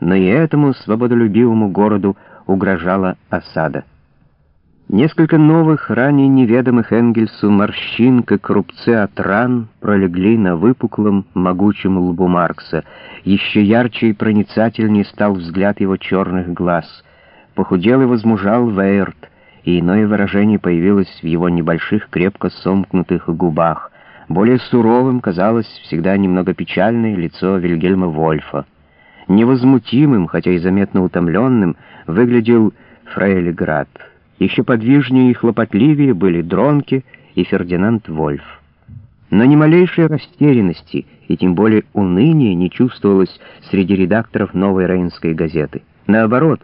но и этому свободолюбивому городу угрожала осада. Несколько новых, ранее неведомых Энгельсу морщин, как рубцы от ран, пролегли на выпуклом, могучем лбу Маркса. Еще ярче и проницательнее стал взгляд его черных глаз. Похудел и возмужал Вейерт, и иное выражение появилось в его небольших, крепко сомкнутых губах. Более суровым казалось всегда немного печальное лицо Вильгельма Вольфа. Невозмутимым, хотя и заметно утомленным, выглядел Фрейлиград. Еще подвижнее и хлопотливее были Дронки и Фердинанд Вольф. Но ни малейшей растерянности и тем более уныния не чувствовалось среди редакторов новой Рейнской газеты. Наоборот,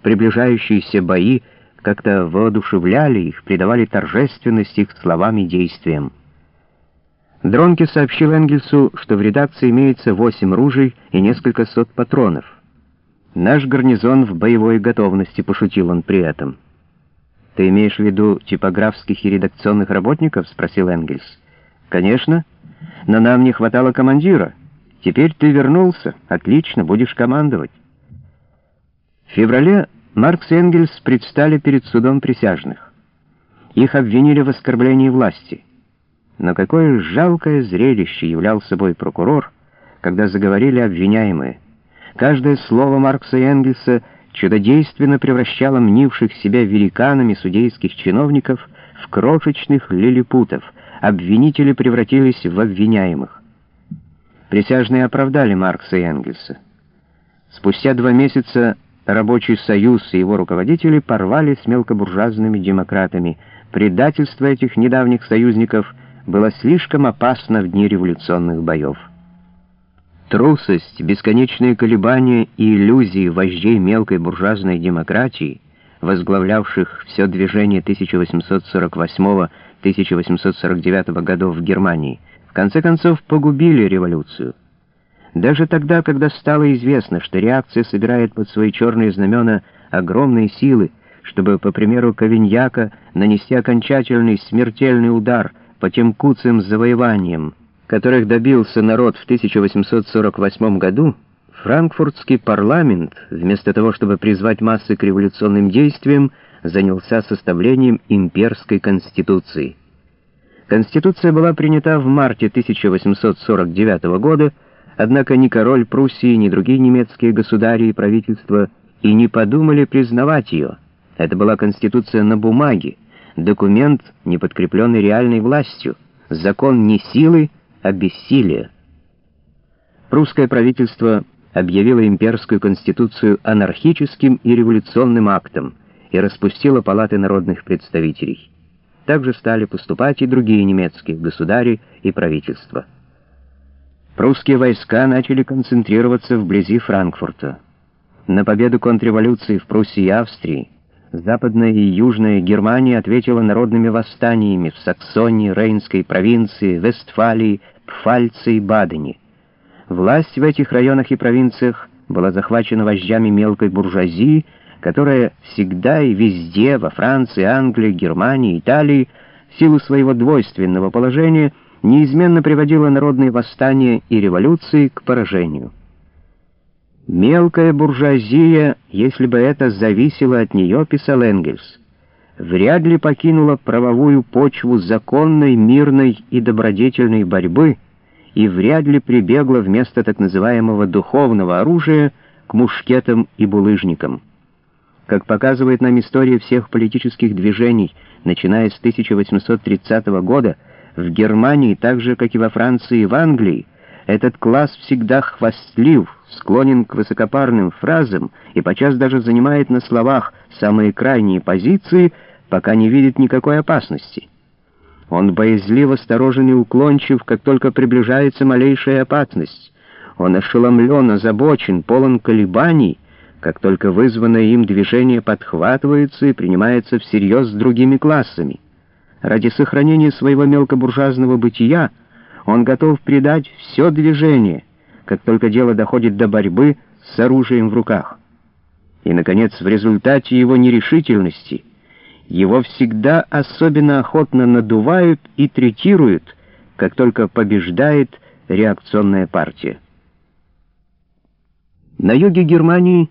приближающиеся бои как-то воодушевляли их, придавали торжественность их словам и действиям. Дронке сообщил Энгельсу, что в редакции имеется восемь ружей и несколько сот патронов. «Наш гарнизон в боевой готовности», — пошутил он при этом. «Ты имеешь в виду типографских и редакционных работников?» — спросил Энгельс. «Конечно, но нам не хватало командира. Теперь ты вернулся. Отлично, будешь командовать». В феврале Маркс и Энгельс предстали перед судом присяжных. Их обвинили в оскорблении власти. Но какое жалкое зрелище являл собой прокурор, когда заговорили обвиняемые. Каждое слово Маркса и Энгельса — чудодейственно превращала мнивших себя великанами судейских чиновников в крошечных лилипутов, обвинители превратились в обвиняемых. Присяжные оправдали Маркса и Энгельса. Спустя два месяца Рабочий союз и его руководители порвали с мелкобуржуазными демократами. Предательство этих недавних союзников было слишком опасно в дни революционных боев. Трусость, бесконечные колебания и иллюзии вождей мелкой буржуазной демократии, возглавлявших все движение 1848-1849 годов в Германии, в конце концов погубили революцию. Даже тогда, когда стало известно, что реакция собирает под свои черные знамена огромные силы, чтобы, по примеру Кавиньяка, нанести окончательный смертельный удар по тем куцым завоеваниям, которых добился народ в 1848 году, франкфуртский парламент, вместо того, чтобы призвать массы к революционным действиям, занялся составлением имперской конституции. Конституция была принята в марте 1849 года, однако ни король Пруссии, ни другие немецкие государи и правительства и не подумали признавать ее. Это была конституция на бумаге, документ, не подкрепленный реальной властью, закон не силы, а бессилие. Прусское правительство объявило имперскую конституцию анархическим и революционным актом и распустило палаты народных представителей. Также стали поступать и другие немецкие государи и правительства. Прусские войска начали концентрироваться вблизи Франкфурта. На победу контрреволюции в Пруссии и Австрии Западная и Южная Германия ответила народными восстаниями в Саксонии, Рейнской провинции, Вестфалии, Пфальце и Бадене. Власть в этих районах и провинциях была захвачена вождями мелкой буржуазии, которая всегда и везде, во Франции, Англии, Германии, Италии, в силу своего двойственного положения, неизменно приводила народные восстания и революции к поражению. Мелкая буржуазия, если бы это зависело от нее, писал Энгельс, вряд ли покинула правовую почву законной, мирной и добродетельной борьбы и вряд ли прибегла вместо так называемого духовного оружия к мушкетам и булыжникам. Как показывает нам история всех политических движений, начиная с 1830 года, в Германии, так же, как и во Франции и в Англии, этот класс всегда хвастлив, склонен к высокопарным фразам и подчас даже занимает на словах самые крайние позиции, пока не видит никакой опасности. Он боязливо осторожен и уклончив, как только приближается малейшая опасность. Он ошеломлен, озабочен, полон колебаний, как только вызванное им движение подхватывается и принимается всерьез с другими классами. Ради сохранения своего мелкобуржуазного бытия он готов предать все движение, как только дело доходит до борьбы с оружием в руках. И, наконец, в результате его нерешительности его всегда особенно охотно надувают и третируют, как только побеждает реакционная партия. На юге Германии